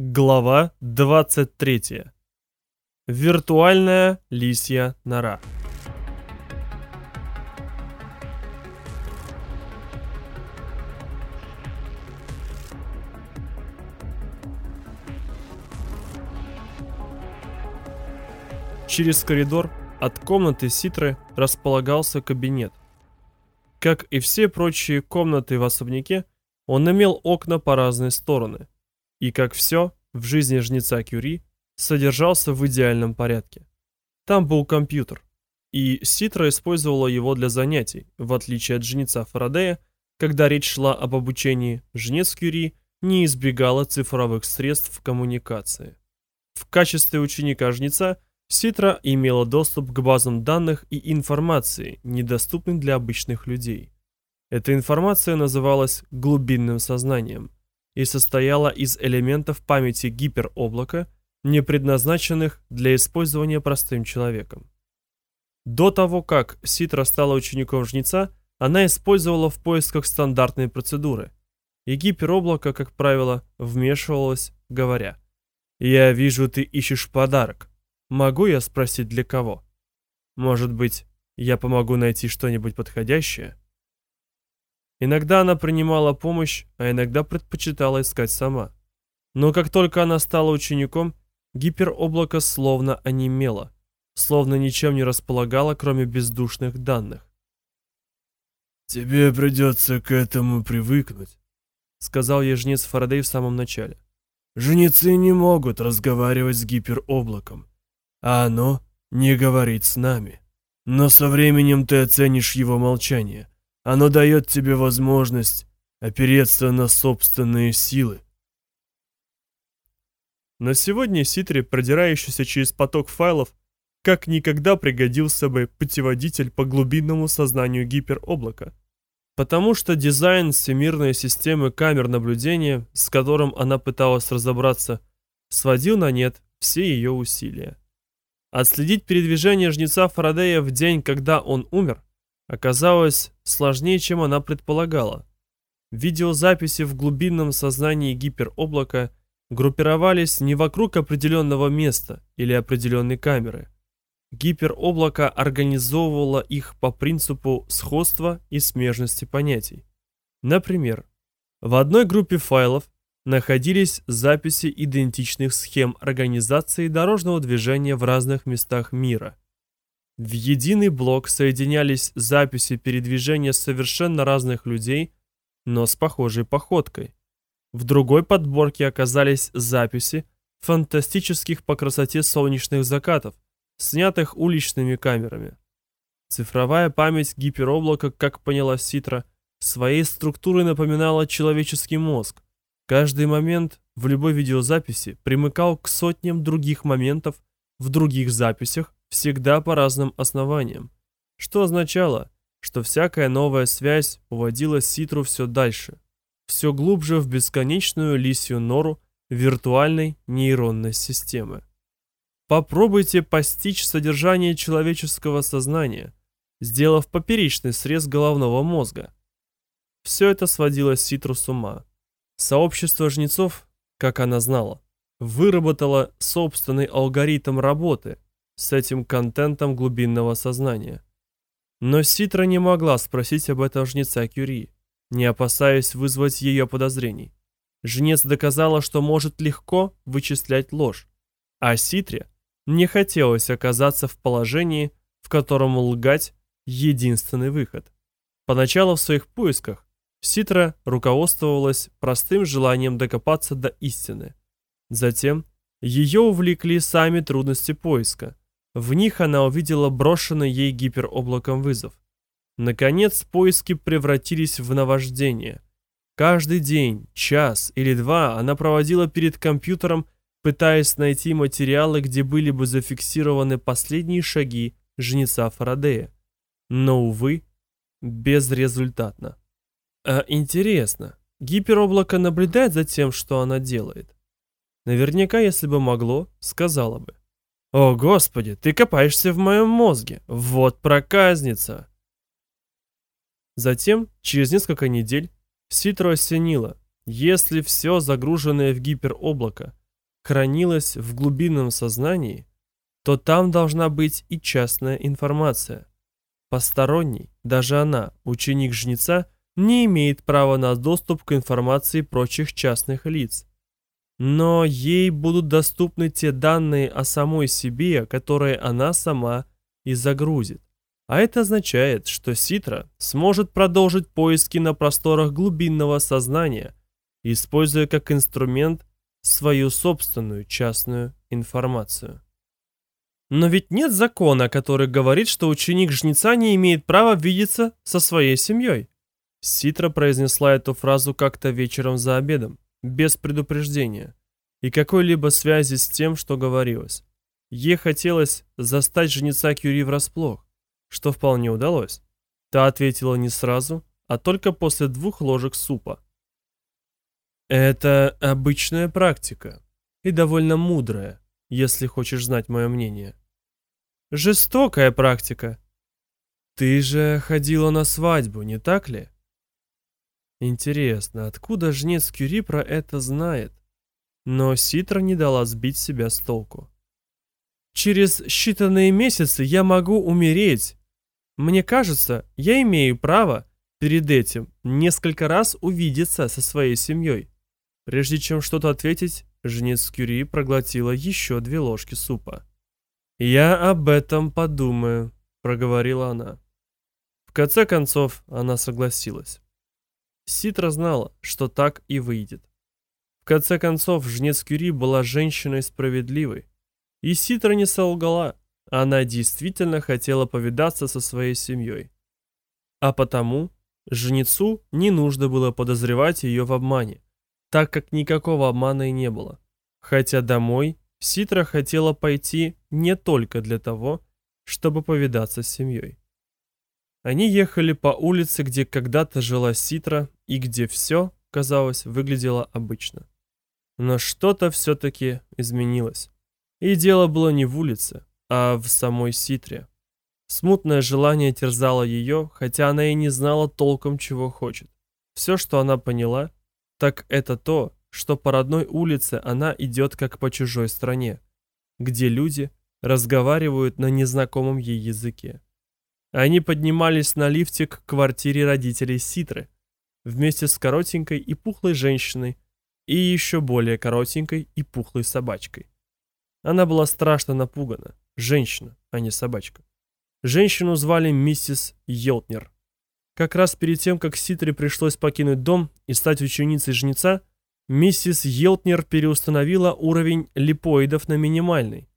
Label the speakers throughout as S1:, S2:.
S1: Глава 23. Виртуальная лисья нора. Через коридор от комнаты Ситры располагался кабинет. Как и все прочие комнаты в особняке, он имел окна по разные стороны – и, как все в жизни жнеца Кюри, содержался в идеальном порядке. Там был компьютер, и Ситра использовала его для занятий, в отличие от жнеца Фарадея, когда речь шла об обучении, жнец Кюри не избегала цифровых средств коммуникации. В качестве ученика-жнеца Ситра имела доступ к базам данных и информации, недоступной для обычных людей. Эта информация называлась глубинным сознанием – и состояла из элементов памяти гипероблака, не предназначенных для использования простым человеком. До того, как Ситра стала учеником жнеца, она использовала в поисках стандартные процедуры, и гипероблако, как правило, вмешивалось, говоря «Я вижу, ты ищешь подарок. Могу я спросить, для кого? Может быть, я помогу найти что-нибудь подходящее?» Иногда она принимала помощь, а иногда предпочитала искать сама. Но как только она стала учеником, гипероблако словно онемело, словно ничем не располагало, кроме бездушных данных.
S2: «Тебе придется к этому привыкнуть», —
S1: сказал ей Фарадей в самом начале.
S2: «Жнецы не могут разговаривать с гипероблаком, а оно не говорит с нами. Но со временем ты оценишь его молчание, оно дает тебе возможность опереться на собственные силы.
S1: На сегодня Ситри, продирающийся через поток файлов, как никогда пригодился бы путеводитель по глубинному сознанию гипероблака. Потому что дизайн всемирной системы камер наблюдения, с которым она пыталась разобраться, сводил на нет все ее усилия. Отследить передвижение жнеца Фарадея в день, когда он умер, оказалось сложнее, чем она предполагала. Видеозаписи в глубинном сознании гипероблака группировались не вокруг определенного места или определенной камеры. Гипероблако организовывало их по принципу сходства и смежности понятий. Например, в одной группе файлов находились записи идентичных схем организации дорожного движения в разных местах мира – в единый блок соединялись записи передвижения совершенно разных людей, но с похожей походкой. В другой подборке оказались записи фантастических по красоте солнечных закатов, снятых уличными камерами. Цифровая память гипероблака, как поняла Ситра, своей структурой напоминала человеческий мозг. Каждый момент в любой видеозаписи примыкал к сотням других моментов в других записях, всегда по разным основаниям, что означало, что всякая новая связь уводила Ситру все дальше, все глубже в бесконечную лисью нору виртуальной нейронной системы. Попробуйте постичь содержание человеческого сознания, сделав поперечный срез головного мозга. Все это сводило Ситру с ума. Сообщество жнецов, как она знала, выработало собственный алгоритм работы – с этим контентом глубинного сознания. Но Ситра не могла спросить об этом жнеца Кюри, не опасаясь вызвать ее подозрений. Жнец доказала, что может легко вычислять ложь, а Ситре не хотелось оказаться в положении, в котором лгать – единственный выход. Поначалу в своих поисках Ситра руководствовалась простым желанием докопаться до истины. Затем ее увлекли сами трудности поиска, в них она увидела брошенный ей гипероблаком вызов. Наконец, поиски превратились в наваждение. Каждый день, час или два она проводила перед компьютером, пытаясь найти материалы, где были бы зафиксированы последние шаги жнеца Фарадея. Но, увы, безрезультатно. А интересно, гипероблако наблюдает за тем, что она делает? Наверняка, если бы могло, сказала бы. «О, Господи, ты копаешься в моем мозге! Вот проказница!» Затем, через несколько недель, Ситро осенило. Если все загруженное в гипероблако хранилась в глубинном сознании, то там должна быть и частная информация. Посторонний, даже она, ученик жнеца, не имеет права на доступ к информации прочих частных лиц. Но ей будут доступны те данные о самой себе, которые она сама и загрузит. А это означает, что Ситра сможет продолжить поиски на просторах глубинного сознания, используя как инструмент свою собственную частную информацию. Но ведь нет закона, который говорит, что ученик жнеца не имеет права видеться со своей семьей. Ситра произнесла эту фразу как-то вечером за обедом, без предупреждения и какой-либо связи с тем, что говорилось. Ей хотелось застать жнеца Кюри врасплох что вполне удалось. Та ответила не сразу, а только после двух ложек супа. Это обычная практика и довольно мудрая, если хочешь знать мое мнение. Жестокая практика. Ты же ходила на свадьбу, не так ли? Интересно, откуда жнец Кюри про это знает? Но Ситра не дала сбить себя с толку. Через считанные месяцы я могу умереть, мне кажется, я имею право перед этим несколько раз увидеться со своей семьей. Прежде чем что-то ответить, жнец Кюри проглотила еще две ложки супа. «Я об этом подумаю», — проговорила она. В конце концов, она согласилась. Ситра знала, что так и выйдет. В конце концов, жнец Кюри была женщиной справедливой. И Ситра не солгала. Она действительно хотела повидаться со своей семьей. А потому жнецу не нужно было подозревать ее в обмане, так как никакого обмана и не было. Хотя домой Ситра хотела пойти не только для того, чтобы повидаться с семьей. Они ехали по улице, где когда-то жила Ситра и где все, казалось, выглядело обычно. Но что-то все-таки изменилось. И дело было не в улице, а в самой Ситре. Смутное желание терзало ее, хотя она и не знала толком, чего хочет. Все, что она поняла, так это то, что по родной улице она идет как по чужой стране, где люди разговаривают на незнакомом ей языке. Они поднимались на лифте к квартире родителей Ситры, вместе с коротенькой и пухлой женщиной и еще более коротенькой и пухлой собачкой. Она была страшно напугана. Женщина, а не собачка. Женщину звали миссис Йелтнер. Как раз перед тем, как Ситре пришлось покинуть дом и стать ученицей жнеца, миссис Йелтнер переустановила уровень липоидов на минимальный.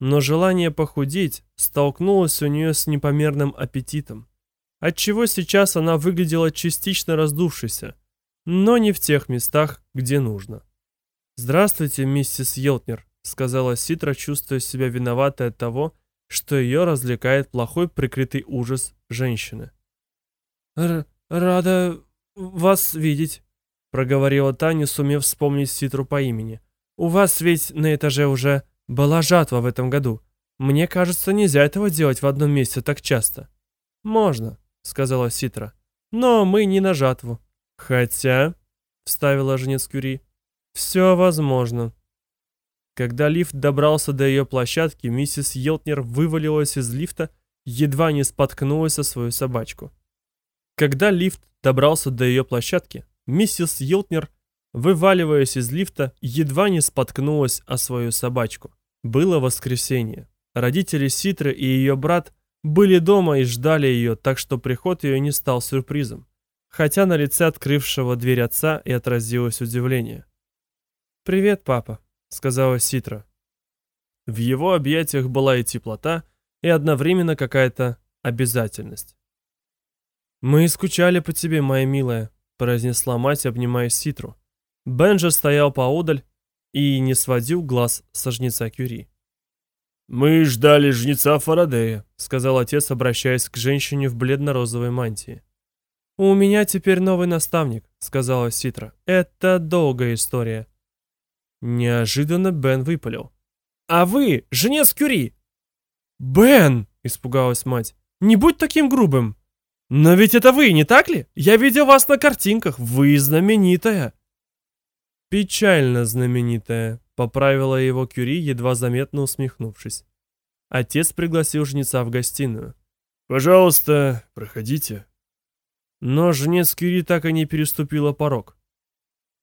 S1: Но желание похудеть столкнулось у нее с непомерным аппетитом, отчего сейчас она выглядела частично раздувшейся, но не в тех местах, где нужно. «Здравствуйте, миссис Йелтнер», сказала Ситра, чувствуя себя виноватой от того, что ее развлекает плохой прикрытый ужас женщины. Р «Рада вас видеть», — проговорила Таня, сумев вспомнить Ситру по имени. «У вас ведь на этаже уже была жатва в этом году. Мне кажется, нельзя этого делать в одном месте так часто». «Можно», — сказала Ситра, — «но мы не на жатву». «Хотя», — вставила жнец Кюри, — «все возможно». Когда лифт добрался до ее площадки, миссис Йелтнер вывалилась из лифта, едва не споткнулась о свою собачку. Когда лифт добрался до ее площадки, миссис Йелтнер, вываливаясь из лифта, едва не споткнулась о свою собачку. Было воскресенье. Родители Ситры и ее брат были дома и ждали ее, так что приход ее не стал сюрпризом. Хотя на лице открывшего дверь отца и отразилось удивление. «Привет, папа», сказала Ситра. В его объятиях была и теплота, и одновременно какая-то обязательность. «Мы скучали по тебе, моя милая», — произнесла мать, обнимая Ситру. Бенджа стоял поодаль и не сводил глаз со жнеца Кюри. «Мы ждали жнеца Фарадея», — сказал отец, обращаясь к женщине в бледно-розовой мантии. «У меня теперь новый наставник», — сказала Ситра. «Это долгая история. Неожиданно Бен выпалил. «А вы, женец Кюри!» «Бен!» — испугалась мать. «Не будь таким грубым!» «Но ведь это вы, не так ли? Я видел вас на картинках, вы знаменитая!» Печально знаменитая, поправила его Кюри, едва заметно усмехнувшись. Отец пригласил жнеца в гостиную.
S2: «Пожалуйста, проходите».
S1: Но жнец Кюри так и не переступила порог.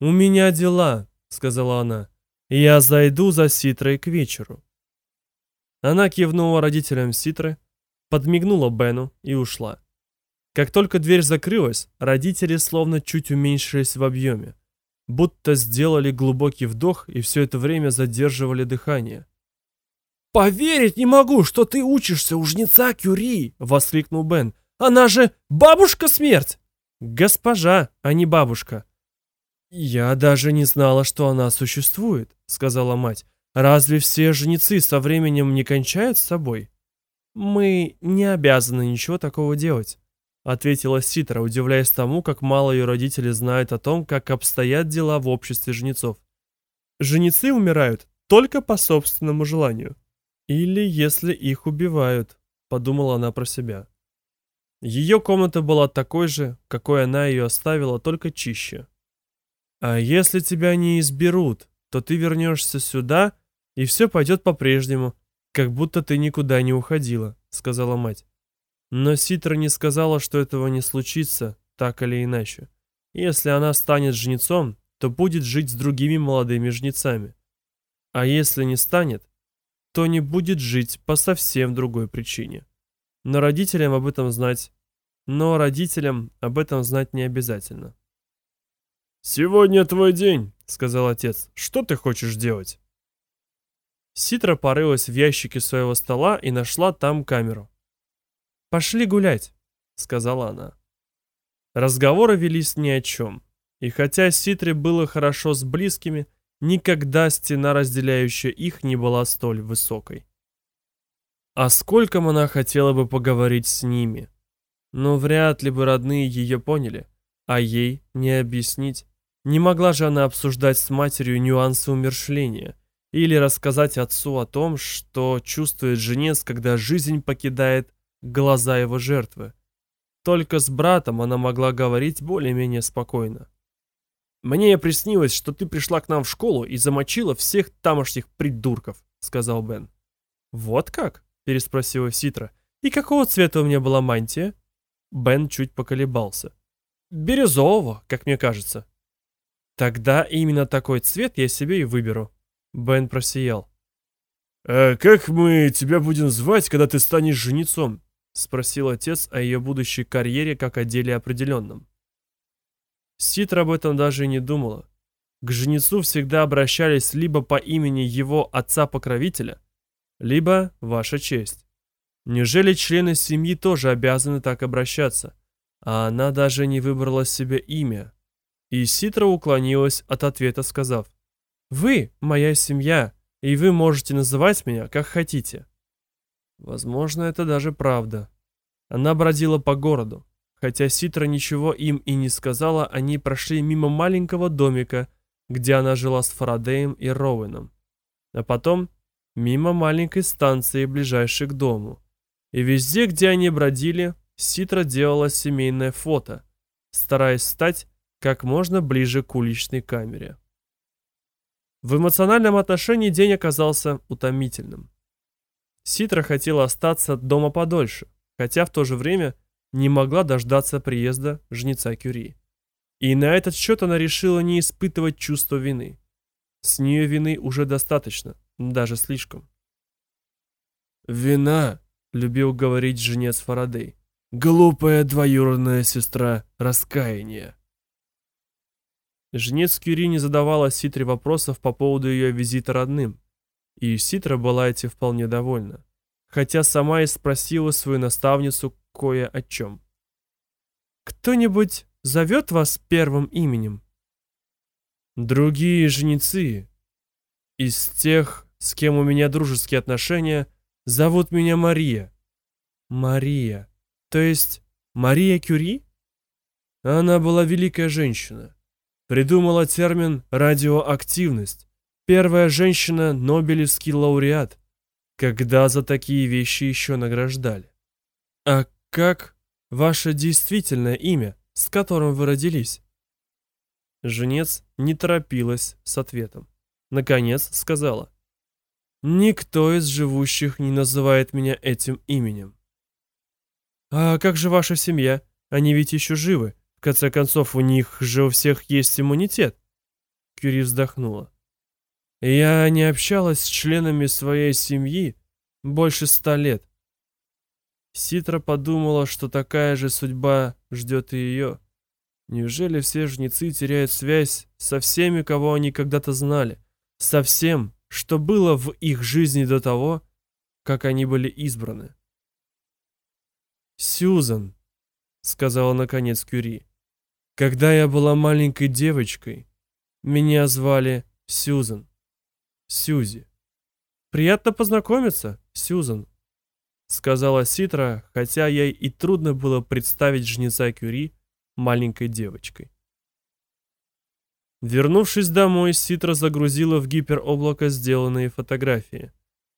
S1: «У меня дела», — сказала она. «Я зайду за Ситрой к вечеру». Она кивнула родителям Ситры, подмигнула Бену и ушла. Как только дверь закрылась, родители словно чуть уменьшились в объеме, будто сделали глубокий вдох и все это время задерживали дыхание.
S2: «Поверить не могу, что ты учишься у жнеца Кюри!» — воскликнул Бен. «Она же бабушка-смерть!»
S1: «Госпожа, а не бабушка!» «Я даже не знала, что она существует», — сказала мать. «Разве все жнецы со временем не кончают с собой?» «Мы не обязаны ничего такого делать», ответила Ситра, удивляясь тому, как мало ее родители знают о том, как обстоят дела в обществе жнецов. Женицы умирают только по собственному желанию. Или если их убивают, подумала она про себя. Ее комната была такой же, какой она ее оставила, только чище. А если тебя не изберут, то ты вернешься сюда, и все пойдет по-прежнему, как будто ты никуда не уходила, сказала мать. Но Ситра не сказала, что этого не случится, так или иначе. Если она станет жнецом, то будет жить с другими молодыми жнецами. А если не станет, то не будет жить по совсем другой причине. Но родителям об этом знать, но родителям об этом знать не обязательно.
S2: «Сегодня твой день», — сказал отец. «Что ты хочешь делать?»
S1: Ситра порылась в ящике своего стола и нашла там камеру. «Пошли гулять», — сказала она. Разговоры велись ни о чем. И хотя Ситре было хорошо с близкими, никогда стена, разделяющая их, не была столь высокой. А сколько она хотела бы поговорить с ними. Но вряд ли бы родные ее поняли, а ей не объяснить. Не могла же она обсуждать с матерью нюансы умершления или рассказать отцу о том, что чувствует женец, когда жизнь покидает глаза его жертвы. Только с братом она могла говорить более-менее спокойно.
S2: «Мне приснилось, что ты пришла к нам в школу и замочила всех тамошних придурков», — сказал Бен.
S1: «Вот как?» — переспросила Ситра. «И какого цвета у меня была мантия?» Бен чуть поколебался.
S2: «Бирюзового, как мне кажется».
S1: «Тогда именно такой цвет я себе и выберу». Бен просиял.
S2: «А как мы тебя будем звать, когда ты станешь женицом?» Спросил отец о ее будущей карьере как о деле определенном.
S1: Ситра об этом даже и не думала. К женицу всегда обращались либо по имени его отца-покровителя, либо «Ваша честь». Неужели члены семьи тоже обязаны так обращаться? А она даже не выбрала себе имя. И Ситра уклонилась от ответа, сказав, «Вы моя семья, и вы можете называть меня как хотите». Возможно, это даже правда. Она бродила по городу. Хотя Ситра ничего им и не сказала, они прошли мимо маленького домика, где она жила с Фарадеем и Роуэном. А потом мимо маленькой станции, ближайшей к дому. И везде, где они бродили, Ситра делала семейное фото, стараясь стать как можно ближе к уличной камере. В эмоциональном отношении день оказался утомительным. Ситра хотела остаться дома подольше, хотя в то же время не могла дождаться приезда жнеца Кюри. И на этот счет она решила не испытывать чувство вины. С нее вины уже достаточно, даже слишком.
S2: «Вина», — любил говорить жнец Фарадей, — «глупая двоюродная сестра раскаяния».
S1: Жнец Кюри не задавала Ситре вопросов по поводу ее визита родным, и Ситра была этим вполне довольна, хотя сама и спросила свою наставницу кое о чем. «Кто-нибудь зовет вас первым именем?»
S2: «Другие жнецы. Из тех, с кем у меня дружеские отношения, зовут меня Мария».
S1: «Мария. То есть Мария Кюри?»
S2: Она была великая женщина. Придумала термин «радиоактивность», Первая женщина – Нобелевский лауреат. Когда за такие вещи еще награждали?
S1: А как ваше действительное имя, с которым вы родились? Женец не торопилась с ответом. Наконец сказала. «Никто из живущих не называет меня этим именем». «А как же ваша семья? Они ведь еще живы. В конце концов, у них же у всех есть иммунитет». Кюри вздохнула. «Я не общалась с членами своей семьи больше ста лет. Ситра подумала, что такая же судьба ждет и ее. Неужели все жнецы теряют связь со всеми, кого они когда-то знали? Со всем, что было в их жизни до того, как они были избраны? «Сьюзан», — сказала наконец Кюри, — «когда я была маленькой девочкой, меня звали Сьюзан. Сьюзи. Приятно познакомиться, Сьюзан», — сказала Ситра, хотя ей и трудно было представить жнеца Кюри маленькой девочкой. Вернувшись домой, Ситра загрузила в гипероблако сделанные фотографии.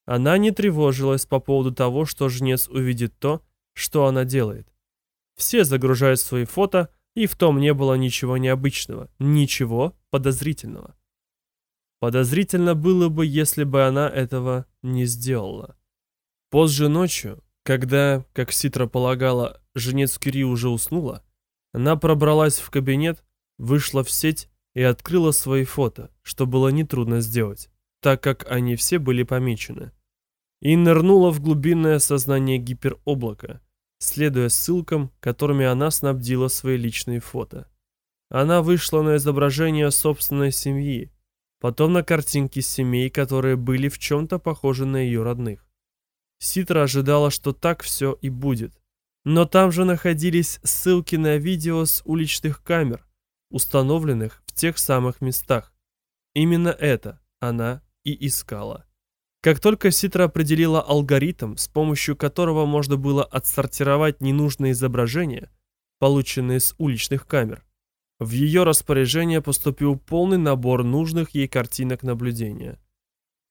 S1: Она не тревожилась по поводу того, что жнец увидит то, что она делает. Все загружают свои фото, и в том не было ничего необычного, ничего подозрительного. Подозрительно было бы, если бы она этого не сделала. Позже ночью, когда, как Ситра полагала, женец Кюри уже уснула, она пробралась в кабинет, вышла в сеть и открыла свои фото, что было нетрудно сделать, так как они все были помечены. И нырнула в глубинное сознание гипероблака, следуя ссылкам, которыми она снабдила свои личные фото. Она вышла на изображение собственной семьи, потом на картинки семей, которые были в чем-то похожи на ее родных. Ситра ожидала, что так все и будет. Но там же находились ссылки на видео с уличных камер, установленных в тех самых местах. Именно это она и искала. Как только Ситра определила алгоритм, с помощью которого можно было отсортировать ненужные изображения, полученные с уличных камер, в ее распоряжение поступил полный набор нужных ей картинок наблюдения.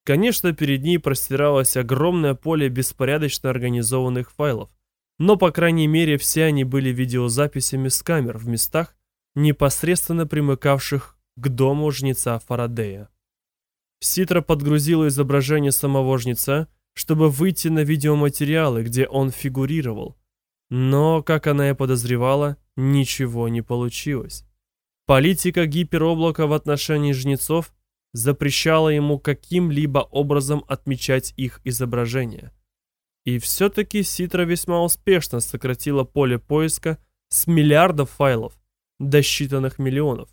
S1: Конечно, перед ней простиралось огромное поле беспорядочно организованных файлов, но, по крайней мере, все они были видеозаписями с камер в местах, непосредственно примыкавших к дому жнеца Фарадея. Ситра подгрузила изображение самого жнеца, чтобы выйти на видеоматериалы, где он фигурировал. Но, как она и подозревала, ничего не получилось. Политика гипероблака в отношении жнецов запрещала ему каким-либо образом отмечать их изображения. И все-таки Ситра весьма успешно сократила поле поиска с миллиардов файлов до считанных миллионов.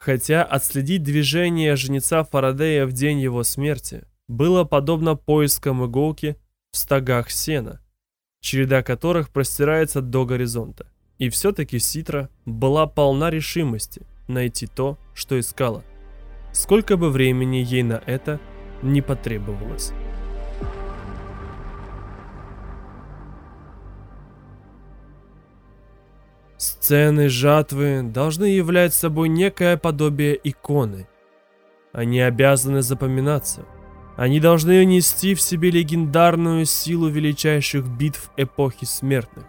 S1: Хотя отследить движение жнеца Фарадея в день его смерти было подобно поискам иголки в стогах сена, череда которых простирается до горизонта. И все-таки Ситра была полна решимости найти то, что искала. Сколько бы времени ей на это не потребовалось. Сцены жатвы должны являть собой некое подобие иконы. Они обязаны запоминаться. Они должны нести в себе легендарную силу величайших битв эпохи смертных.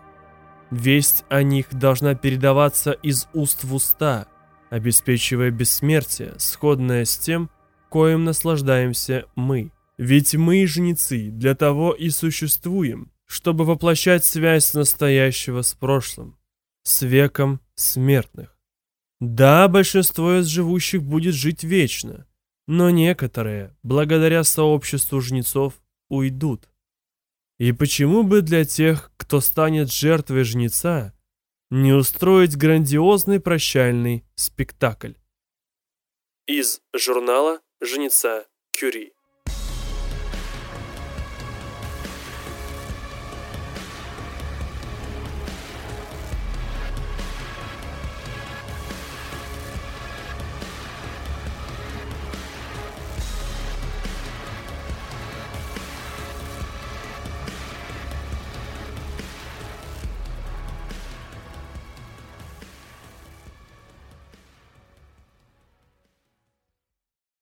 S1: Весть о них должна передаваться из уст в уста, обеспечивая бессмертие, сходное с тем, коим наслаждаемся мы. Ведь мы, жнецы, для того и существуем, чтобы воплощать связь настоящего с прошлым с веком смертных. Да, большинство из живущих будет жить вечно, но некоторые, благодаря сообществу жнецов, уйдут. И почему бы для тех, кто станет жертвой жнеца, не устроить грандиозный прощальный спектакль? Из журнала «Жнеца Кюри»